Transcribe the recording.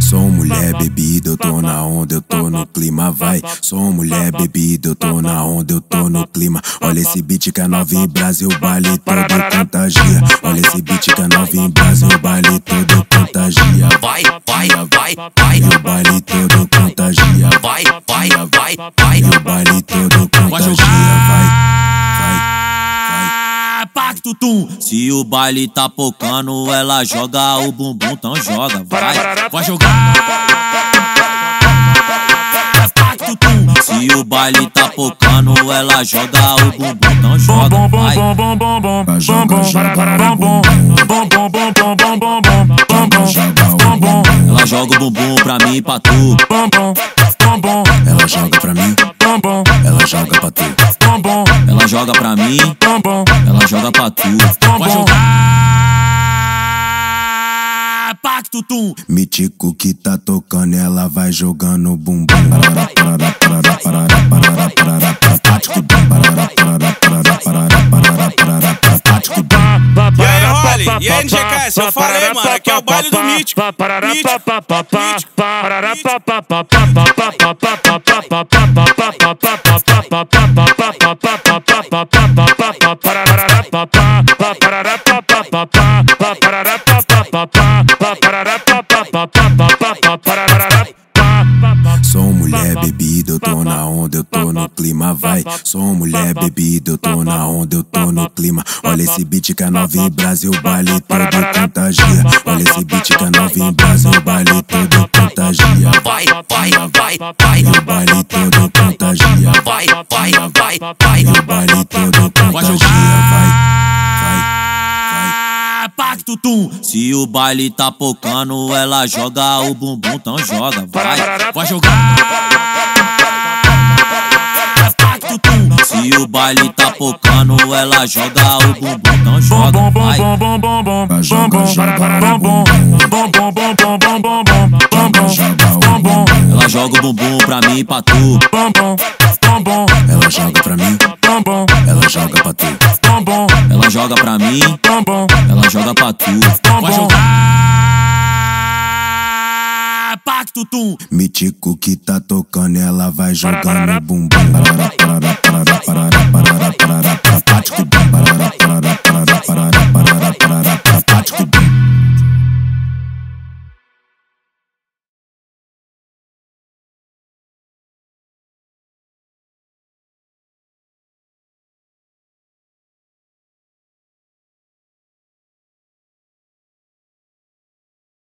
Sou mulher bebida, eu tô na onda, eu tô no clima, vai. Sou mulher bebida, eu tô na onda, eu tô no clima. Olha esse beat que é novinho, Brasil, baile todo contagia. Olha esse beat que é novinho, Brasil, baile todo contagia. Vai, vai, vai, vai. O baile todo contagia. Vai, vai, vai, vai. O baile todo contagia. Vai. Tum. Se o baile tá pocando, ela joga o bumbum, então joga, vai, vai jogar. Se o baile tá pocando, ela joga o bumbum, então joga, vai. Ela joga o bumbum pra mim e pra tu. Ela joga pra mim, ela joga pra tu. Ela joga pra mim, ela joga pra tu. Vai jogar. Pacto Tum. Mítico que tá tocando, ela vai jogando bumbum. Parará, parará, parará, parará, parará, parará, E aí, NGKS? Eu falei, mano, aqui é o baile do Mítico. Mítico. Sou mulher bebida, eu tô na onda, eu tô no clima, vai. Sou mulher bebida, eu tô na onda, eu tô no clima. Olha esse beat que é novinho, Brasil, baile todo contagia. Olha esse beat que é novinho, Brasil, baile todo contagia. Vai, vai, vai, vai. E o baile todo contagia. Vai. Pacto Tum. Se o baile tá pocando, ela joga o bumbum, então joga, vai, vai jogar. Se o baile tá pocando, ela joga o bumbum, então joga, vai. Ela joga o bumbum pra mim e pra tu. Ela joga pra mim, ela joga pra tu. Ela joga pra mim, joga pra tu. Vai jogar. Pacto Tum. Mítico que tá tocando, ela vai jogando bumbum. Parará, parará, parará, parará.